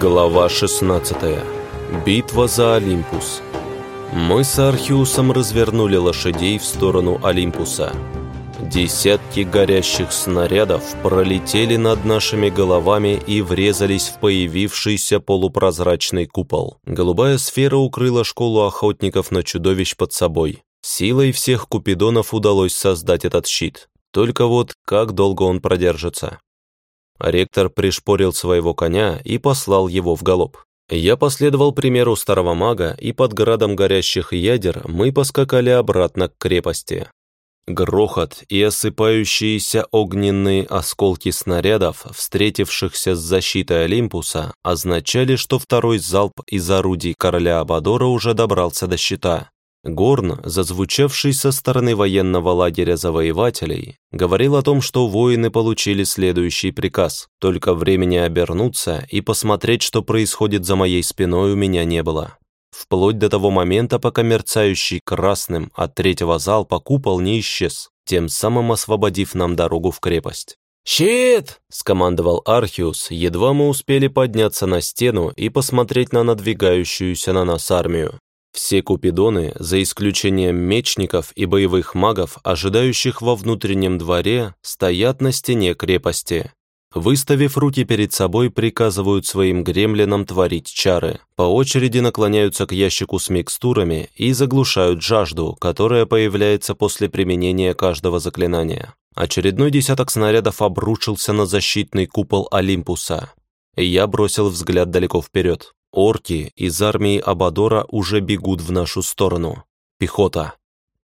Глава 16. Битва за Олимпус. Мы с Архиусом развернули лошадей в сторону Олимпуса. Десятки горящих снарядов пролетели над нашими головами и врезались в появившийся полупрозрачный купол. Голубая сфера укрыла школу охотников на чудовищ под собой. Силой всех купидонов удалось создать этот щит. Только вот как долго он продержится? Ректор пришпорил своего коня и послал его в галоп. Я последовал примеру старого мага, и под градом горящих ядер мы поскакали обратно к крепости. Грохот и осыпающиеся огненные осколки снарядов, встретившихся с защитой Олимпуса, означали, что второй залп из орудий короля Абадора уже добрался до щита. Горн, зазвучавший со стороны военного лагеря завоевателей, говорил о том, что воины получили следующий приказ, только времени обернуться и посмотреть, что происходит за моей спиной, у меня не было. Вплоть до того момента, пока мерцающий красным от третьего залпа купол не исчез, тем самым освободив нам дорогу в крепость. «Щит!» – скомандовал Архиус, едва мы успели подняться на стену и посмотреть на надвигающуюся на нас армию. Все купидоны, за исключением мечников и боевых магов, ожидающих во внутреннем дворе, стоят на стене крепости. Выставив руки перед собой, приказывают своим гремлинам творить чары. По очереди наклоняются к ящику с микстурами и заглушают жажду, которая появляется после применения каждого заклинания. Очередной десяток снарядов обрушился на защитный купол Олимпуса. Я бросил взгляд далеко вперед. Орки из армии Абадора уже бегут в нашу сторону. Пехота.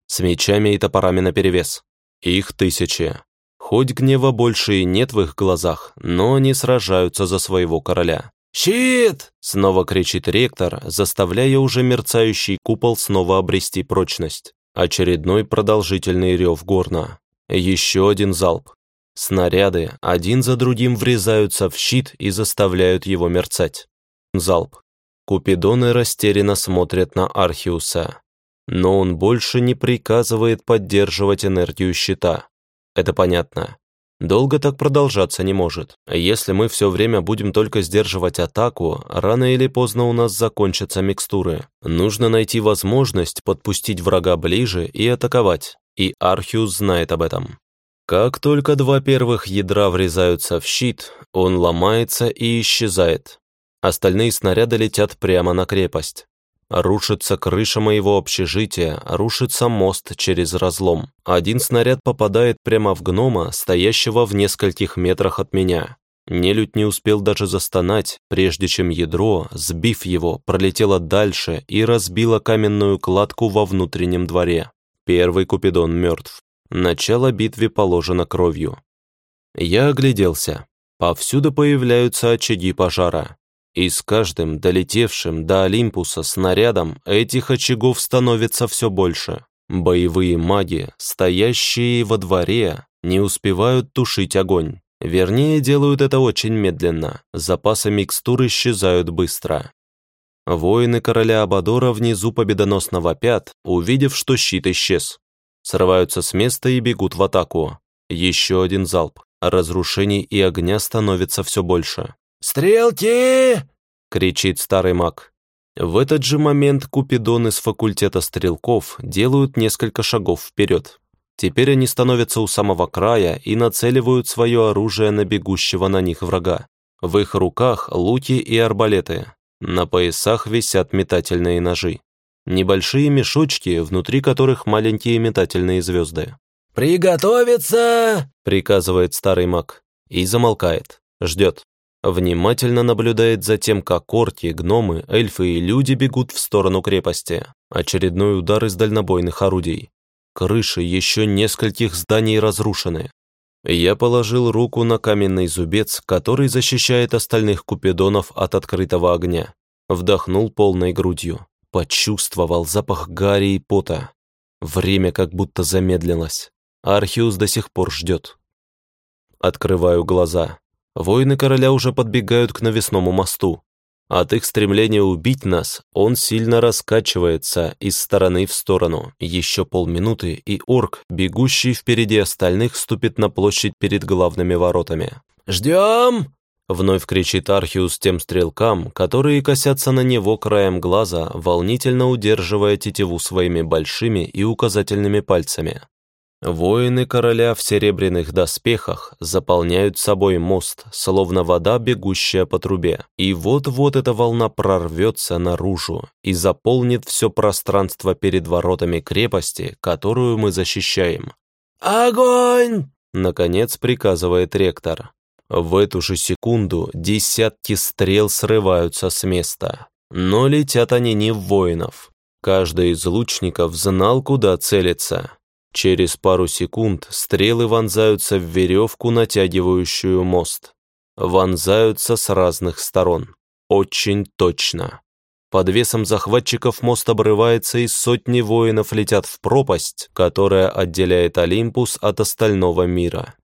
С мечами и топорами наперевес. Их тысячи. Хоть гнева больше и нет в их глазах, но они сражаются за своего короля. «Щит!» — снова кричит ректор, заставляя уже мерцающий купол снова обрести прочность. Очередной продолжительный рев горна. Еще один залп. Снаряды один за другим врезаются в щит и заставляют его мерцать. Залп. Купидоны растерянно смотрят на Архиуса. Но он больше не приказывает поддерживать энергию щита. Это понятно. Долго так продолжаться не может. Если мы все время будем только сдерживать атаку, рано или поздно у нас закончатся микстуры. Нужно найти возможность подпустить врага ближе и атаковать. И Архиус знает об этом. Как только два первых ядра врезаются в щит, он ломается и исчезает. Остальные снаряды летят прямо на крепость. Рушится крыша моего общежития, рушится мост через разлом. Один снаряд попадает прямо в гнома, стоящего в нескольких метрах от меня. Нелюдь не успел даже застонать, прежде чем ядро, сбив его, пролетело дальше и разбило каменную кладку во внутреннем дворе. Первый Купидон мертв. Начало битвы положено кровью. Я огляделся. Повсюду появляются очаги пожара. И с каждым долетевшим до Олимпуса снарядом этих очагов становится все больше. Боевые маги, стоящие во дворе, не успевают тушить огонь. Вернее, делают это очень медленно, запасы микстур исчезают быстро. Воины короля Абадора внизу победоносно вопят, увидев, что щит исчез. Срываются с места и бегут в атаку. Еще один залп. Разрушений и огня становится все больше. «Стрелки!» — кричит старый маг. В этот же момент купидоны с факультета стрелков делают несколько шагов вперед. Теперь они становятся у самого края и нацеливают свое оружие на бегущего на них врага. В их руках луки и арбалеты. На поясах висят метательные ножи. Небольшие мешочки, внутри которых маленькие метательные звезды. «Приготовиться!» — приказывает старый маг. И замолкает. Ждет. Внимательно наблюдает за тем, как орки, гномы, эльфы и люди бегут в сторону крепости. Очередной удар из дальнобойных орудий. Крыши еще нескольких зданий разрушены. Я положил руку на каменный зубец, который защищает остальных купидонов от открытого огня. Вдохнул полной грудью. Почувствовал запах гари и пота. Время как будто замедлилось. Архиус до сих пор ждет. Открываю глаза. Воины короля уже подбегают к навесному мосту. От их стремления убить нас он сильно раскачивается из стороны в сторону. Еще полминуты, и орк, бегущий впереди остальных, ступит на площадь перед главными воротами. «Ждем!» Вновь кричит Архиус тем стрелкам, которые косятся на него краем глаза, волнительно удерживая тетиву своими большими и указательными пальцами. Воины короля в серебряных доспехах заполняют собой мост, словно вода, бегущая по трубе. И вот-вот эта волна прорвется наружу и заполнит все пространство перед воротами крепости, которую мы защищаем. «Огонь!» — наконец приказывает ректор. В эту же секунду десятки стрел срываются с места. Но летят они не в воинов. Каждый из лучников знал, куда целиться. Через пару секунд стрелы вонзаются в веревку, натягивающую мост. Вонзаются с разных сторон. Очень точно. Под весом захватчиков мост обрывается, и сотни воинов летят в пропасть, которая отделяет Олимпус от остального мира.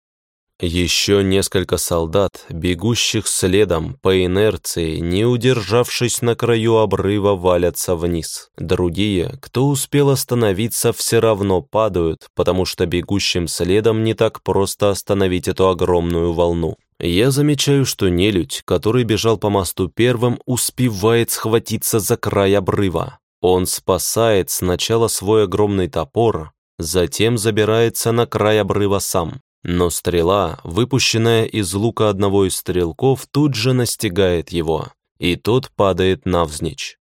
Еще несколько солдат, бегущих следом по инерции, не удержавшись на краю обрыва, валятся вниз. Другие, кто успел остановиться, все равно падают, потому что бегущим следом не так просто остановить эту огромную волну. Я замечаю, что нелюдь, который бежал по мосту первым, успевает схватиться за край обрыва. Он спасает сначала свой огромный топор, затем забирается на край обрыва сам. Но стрела, выпущенная из лука одного из стрелков, тут же настигает его, и тот падает навзничь.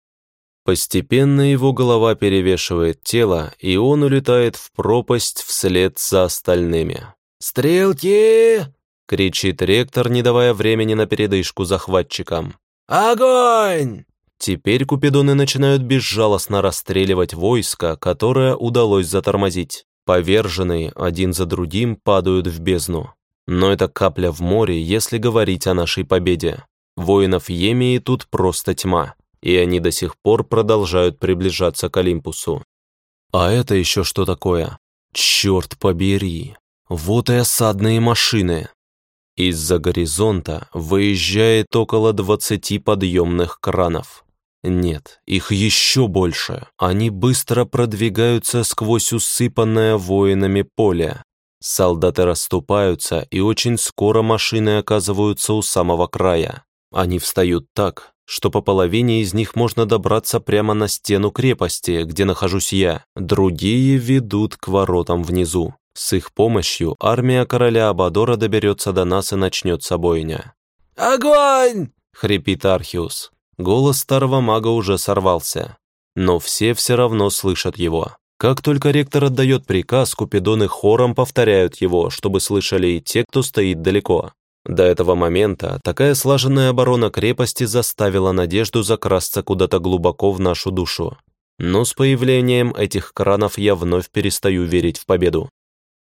Постепенно его голова перевешивает тело, и он улетает в пропасть вслед за остальными. «Стрелки!» — кричит ректор, не давая времени на передышку захватчикам. «Огонь!» Теперь купидоны начинают безжалостно расстреливать войско, которое удалось затормозить. Поверженные один за другим падают в бездну. Но это капля в море, если говорить о нашей победе. Воинов Емии тут просто тьма, и они до сих пор продолжают приближаться к Олимпусу. А это еще что такое? Черт побери! Вот и осадные машины! Из-за горизонта выезжает около 20 подъемных кранов. Нет, их еще больше. Они быстро продвигаются сквозь усыпанное воинами поле. Солдаты расступаются, и очень скоро машины оказываются у самого края. Они встают так, что по половине из них можно добраться прямо на стену крепости, где нахожусь я. Другие ведут к воротам внизу. С их помощью армия короля Абадора доберется до нас и начнется бойня. «Огонь!» — хрипит Архиус. Голос старого мага уже сорвался, но все все равно слышат его. Как только ректор отдает приказ, купидоны хором повторяют его, чтобы слышали и те, кто стоит далеко. До этого момента такая слаженная оборона крепости заставила надежду закрасться куда-то глубоко в нашу душу. Но с появлением этих кранов я вновь перестаю верить в победу.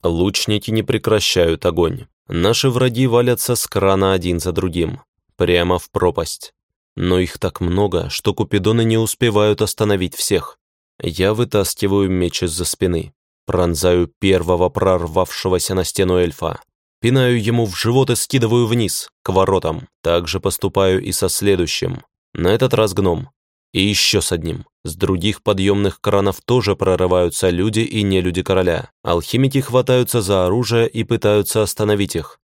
Лучники не прекращают огонь. Наши враги валятся с крана один за другим, прямо в пропасть. Но их так много, что купидоны не успевают остановить всех. Я вытаскиваю меч из-за спины, пронзаю первого прорвавшегося на стену эльфа, пинаю ему в живот и скидываю вниз, к воротам. Так же поступаю и со следующим. На этот раз гном. И еще с одним. С других подъемных кранов тоже прорываются люди и нелюди короля. Алхимики хватаются за оружие и пытаются остановить их.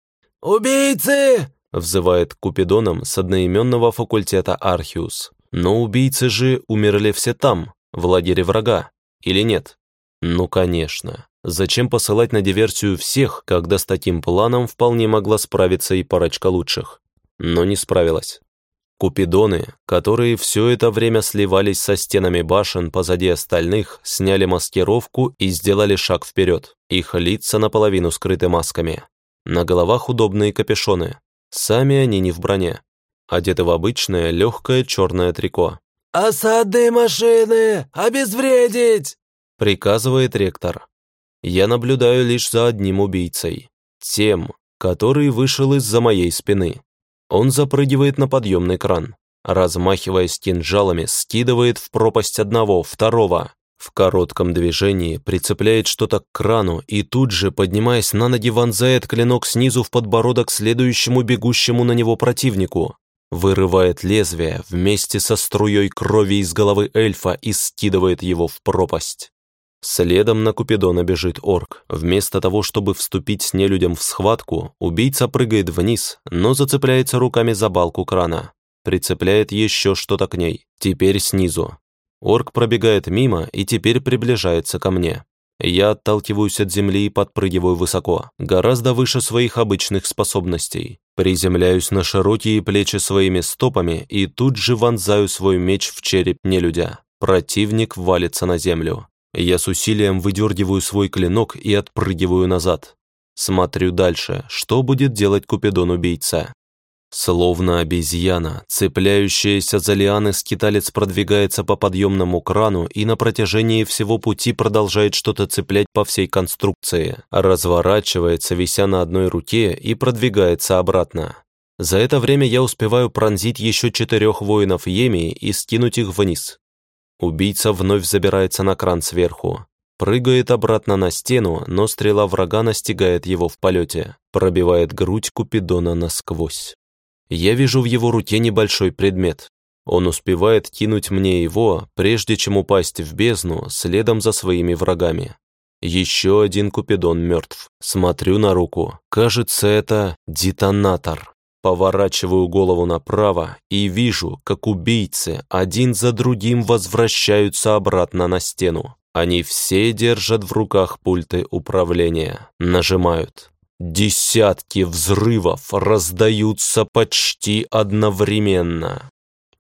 «Убийцы!» Взывает Купидоном с одноименного факультета Архиус. Но убийцы же умерли все там, в лагере врага, или нет? Ну, конечно. Зачем посылать на диверсию всех, когда с таким планом вполне могла справиться и парочка лучших? Но не справилась. Купидоны, которые все это время сливались со стенами башен позади остальных, сняли маскировку и сделали шаг вперед. Их лица наполовину скрыты масками. На головах удобные капюшоны, Сами они не в броне, одеты в обычное легкое черное трико. «Осадные машины! Обезвредить!» приказывает ректор. Я наблюдаю лишь за одним убийцей, тем, который вышел из-за моей спины. Он запрыгивает на подъемный кран, размахиваясь кинжалами, скидывает в пропасть одного, второго, в коротком движении прицепляет что-то к крану и тут же, поднимаясь на ноги, вонзает клинок снизу в подбородок следующему бегущему на него противнику. Вырывает лезвие вместе со струей крови из головы эльфа и скидывает его в пропасть. Следом на Купидона бежит орк. Вместо того, чтобы вступить с нелюдям в схватку, убийца прыгает вниз, но зацепляется руками за балку крана. Прицепляет еще что-то к ней. Теперь снизу. Орк пробегает мимо и теперь приближается ко мне. Я отталкиваюсь от земли и подпрыгиваю высоко, гораздо выше своих обычных способностей. Приземляюсь на широкие плечи своими стопами и тут же вонзаю свой меч в череп нелюдя. Противник валится на землю. Я с усилием выдергиваю свой клинок и отпрыгиваю назад. Смотрю дальше, что будет делать Купидон-убийца. Словно обезьяна, цепляющаяся за лианы, скиталец продвигается по подъемному крану и на протяжении всего пути продолжает что-то цеплять по всей конструкции, разворачивается, вися на одной руке, и продвигается обратно. За это время я успеваю пронзить еще четырех воинов Емии и скинуть их вниз. Убийца вновь забирается на кран сверху, прыгает обратно на стену, но стрела врага настигает его в полете, пробивает грудь Купидона насквозь. Я вижу в его руке небольшой предмет. Он успевает кинуть мне его, прежде чем упасть в бездну, следом за своими врагами. Еще один Купидон мертв. Смотрю на руку. Кажется, это детонатор. Поворачиваю голову направо и вижу, как убийцы один за другим возвращаются обратно на стену. Они все держат в руках пульты управления. Нажимают. Десятки взрывов раздаются почти одновременно.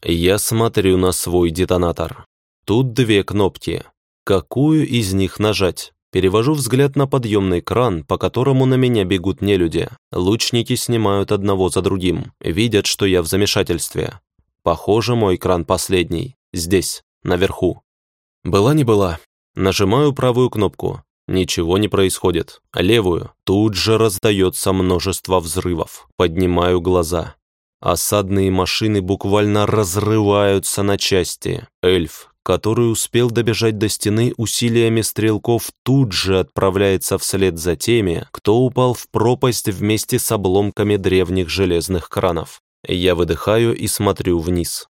Я смотрю на свой детонатор. Тут две кнопки. Какую из них нажать? Перевожу взгляд на подъемный кран, по которому на меня бегут нелюди. Лучники снимают одного за другим, видят, что я в замешательстве. Похоже, мой кран последний. Здесь, наверху. Была не была. Нажимаю правую кнопку. Ничего не происходит. Левую. Тут же раздается множество взрывов. Поднимаю глаза. Осадные машины буквально разрываются на части. Эльф, который успел добежать до стены усилиями стрелков, тут же отправляется вслед за теми, кто упал в пропасть вместе с обломками древних железных кранов. Я выдыхаю и смотрю вниз.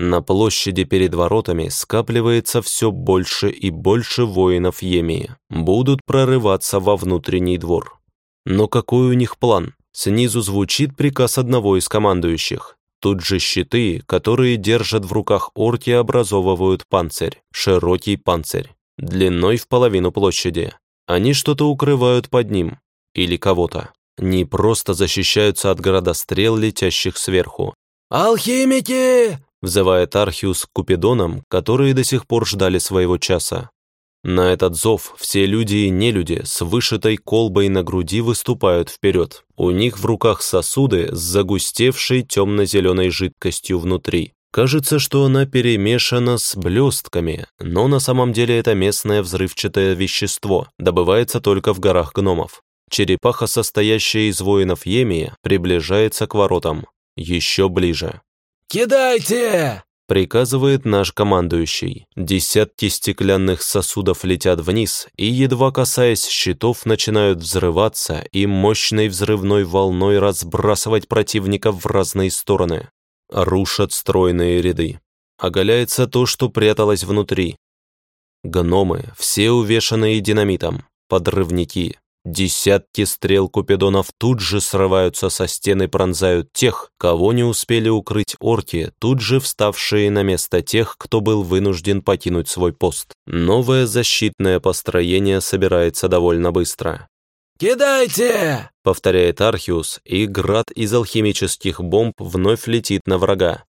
На площади перед воротами скапливается все больше и больше воинов Емии. Будут прорываться во внутренний двор. Но какой у них план? Снизу звучит приказ одного из командующих. Тут же щиты, которые держат в руках орки, образовывают панцирь, широкий панцирь, длиной в половину площади. Они что-то укрывают под ним. Или кого-то. Не просто защищаются от градострел, летящих сверху. «Алхимики!» Взывает Архиус к Купидонам, которые до сих пор ждали своего часа. На этот зов все люди и нелюди с вышитой колбой на груди выступают вперед. У них в руках сосуды с загустевшей темно-зеленой жидкостью внутри. Кажется, что она перемешана с блестками, но на самом деле это местное взрывчатое вещество, добывается только в горах гномов. Черепаха, состоящая из воинов Емии, приближается к воротам. Еще ближе. «Кидайте!» приказывает наш командующий. Десятки стеклянных сосудов летят вниз и, едва касаясь щитов, начинают взрываться и мощной взрывной волной разбрасывать противников в разные стороны. Рушат стройные ряды. Оголяется то, что пряталось внутри. Гномы, все увешанные динамитом, подрывники, Десятки стрел купидонов тут же срываются со стены, пронзают тех, кого не успели укрыть орки, тут же вставшие на место тех, кто был вынужден покинуть свой пост. Новое защитное построение собирается довольно быстро. «Кидайте!» — повторяет Архиус, и град из алхимических бомб вновь летит на врага.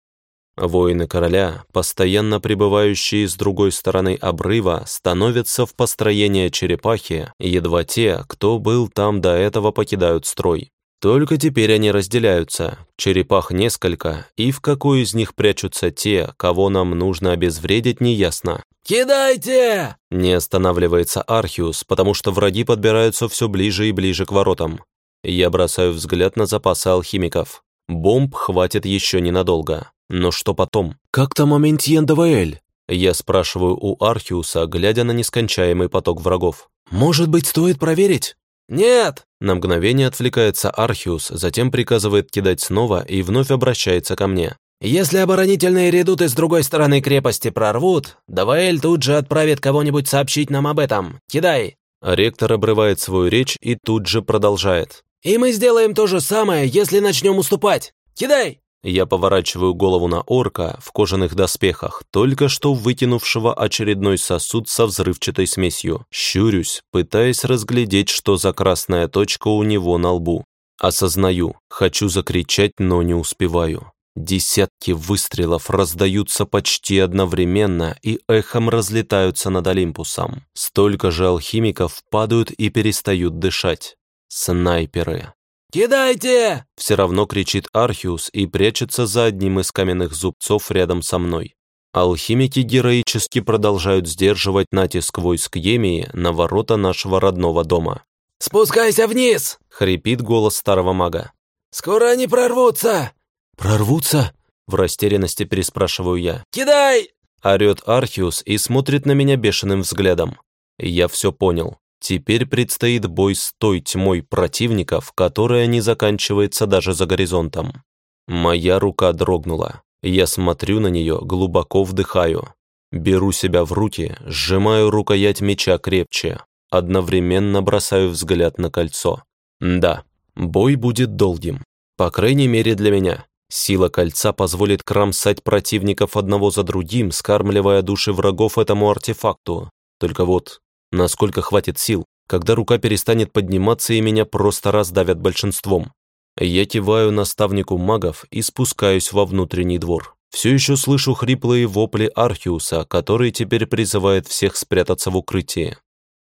Воины короля, постоянно пребывающие с другой стороны обрыва, становятся в построение черепахи, едва те, кто был там до этого, покидают строй. Только теперь они разделяются, черепах несколько, и в какой из них прячутся те, кого нам нужно обезвредить, неясно. «Кидайте!» Не останавливается Архиус, потому что враги подбираются все ближе и ближе к воротам. Я бросаю взгляд на запасы алхимиков. Бомб хватит еще ненадолго. Но что потом? «Как там Аментьен Даваэль?» Я спрашиваю у Архиуса, глядя на нескончаемый поток врагов. «Может быть, стоит проверить?» «Нет!» На мгновение отвлекается Архиус, затем приказывает кидать снова и вновь обращается ко мне. Если оборонительные редуты с другой стороны крепости прорвут, Даваэль тут же отправит кого-нибудь сообщить нам об этом. Кидай!» Ректор обрывает свою речь и тут же продолжает. «И мы сделаем то же самое, если начнем уступать. Кидай!» Я поворачиваю голову на орка в кожаных доспехах, только что выкинувшего очередной сосуд со взрывчатой смесью. Щурюсь, пытаясь разглядеть, что за красная точка у него на лбу. Осознаю, хочу закричать, но не успеваю. Десятки выстрелов раздаются почти одновременно и эхом разлетаются над Олимпусом. Столько же алхимиков падают и перестают дышать. Снайперы. «Кидайте!» – все равно кричит Архиус и прячется за одним из каменных зубцов рядом со мной. Алхимики героически продолжают сдерживать натиск войск Емии на ворота нашего родного дома. «Спускайся вниз!» – хрипит голос старого мага. «Скоро они прорвутся!» «Прорвутся?» – в растерянности переспрашиваю я. «Кидай!» – орет Архиус и смотрит на меня бешеным взглядом. Я все понял. Теперь предстоит бой с той тьмой противников, которая не заканчивается даже за горизонтом. Моя рука дрогнула. Я смотрю на нее, глубоко вдыхаю. Беру себя в руки, сжимаю рукоять меча крепче. Одновременно бросаю взгляд на кольцо. Да, бой будет долгим. По крайней мере для меня. Сила кольца позволит кромсать противников одного за другим, скармливая души врагов этому артефакту. Только вот насколько хватит сил, когда рука перестанет подниматься и меня просто раздавят большинством. Я киваю наставнику магов и спускаюсь во внутренний двор. Все еще слышу хриплые вопли Архиуса, который теперь призывает всех спрятаться в укрытии.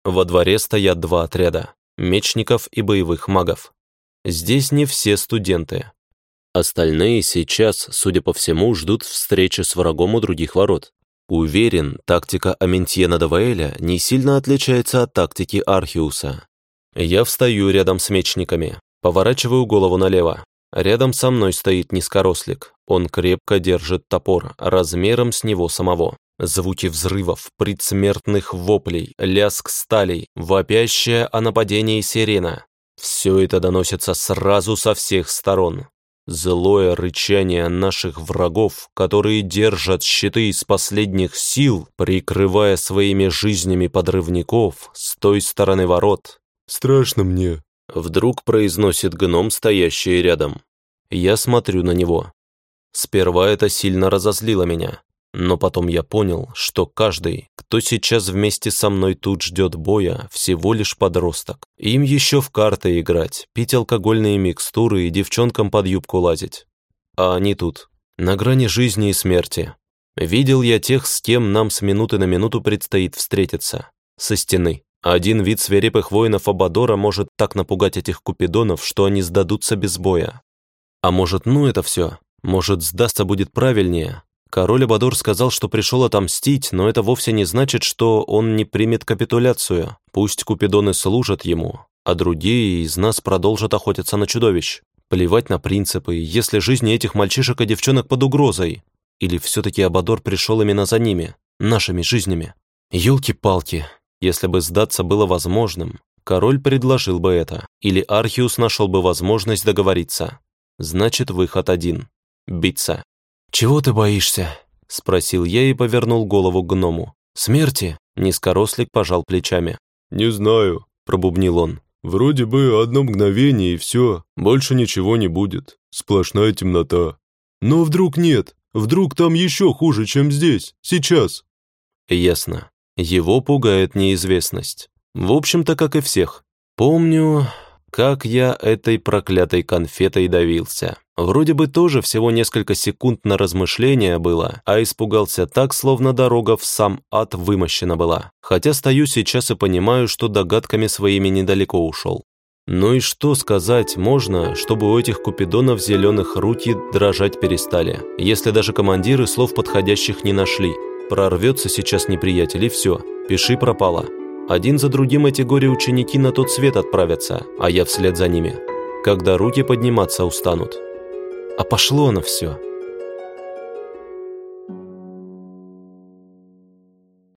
Во дворе стоят два отряда – мечников и боевых магов. Здесь не все студенты. Остальные сейчас, судя по всему, ждут встречи с врагом у других ворот. Уверен, тактика Аментьена Даваэля не сильно отличается от тактики Архиуса. Я встаю рядом с мечниками, поворачиваю голову налево. Рядом со мной стоит низкорослик. Он крепко держит топор, размером с него самого. Звуки взрывов, предсмертных воплей, лязг сталей, вопящая о нападении сирена. Все это доносится сразу со всех сторон. Злое рычание наших врагов, которые держат щиты из последних сил, прикрывая своими жизнями подрывников с той стороны ворот. «Страшно мне», — вдруг произносит гном, стоящий рядом. Я смотрю на него. Сперва это сильно разозлило меня. Но потом я понял, что каждый, кто сейчас вместе со мной тут ждет боя, всего лишь подросток. Им еще в карты играть, пить алкогольные микстуры и девчонкам под юбку лазить. А они тут, на грани жизни и смерти. Видел я тех, с кем нам с минуты на минуту предстоит встретиться. Со стены. Один вид свирепых воинов Абадора может так напугать этих купидонов, что они сдадутся без боя. А может, ну это все? Может, сдастся будет правильнее? Король Абадор сказал, что пришел отомстить, но это вовсе не значит, что он не примет капитуляцию. Пусть купидоны служат ему, а другие из нас продолжат охотиться на чудовищ. Плевать на принципы, если жизни этих мальчишек и девчонок под угрозой. Или все-таки Абадор пришел именно за ними, нашими жизнями. Ёлки-палки, если бы сдаться было возможным, король предложил бы это, или Архиус нашел бы возможность договориться. Значит, выход один – биться. «Чего ты боишься?» — спросил я и повернул голову к гному. «Смерти?» — низкорослик пожал плечами. «Не знаю», — пробубнил он. «Вроде бы одно мгновение и все, больше ничего не будет. Сплошная темнота. Но вдруг нет, вдруг там еще хуже, чем здесь, сейчас». Ясно. Его пугает неизвестность. В общем-то, как и всех. Помню, как я этой проклятой конфетой давился. Вроде бы тоже всего несколько секунд на размышление было, а испугался так, словно дорога в сам ад вымощена была. Хотя стою сейчас и понимаю, что догадками своими недалеко ушел. Ну и что сказать можно, чтобы у этих купидонов зеленых руки дрожать перестали, если даже командиры слов подходящих не нашли. Прорвется сейчас неприятель и все, пиши пропало. Один за другим эти горе-ученики на тот свет отправятся, а я вслед за ними. Когда руки подниматься устанут. А пошло на все.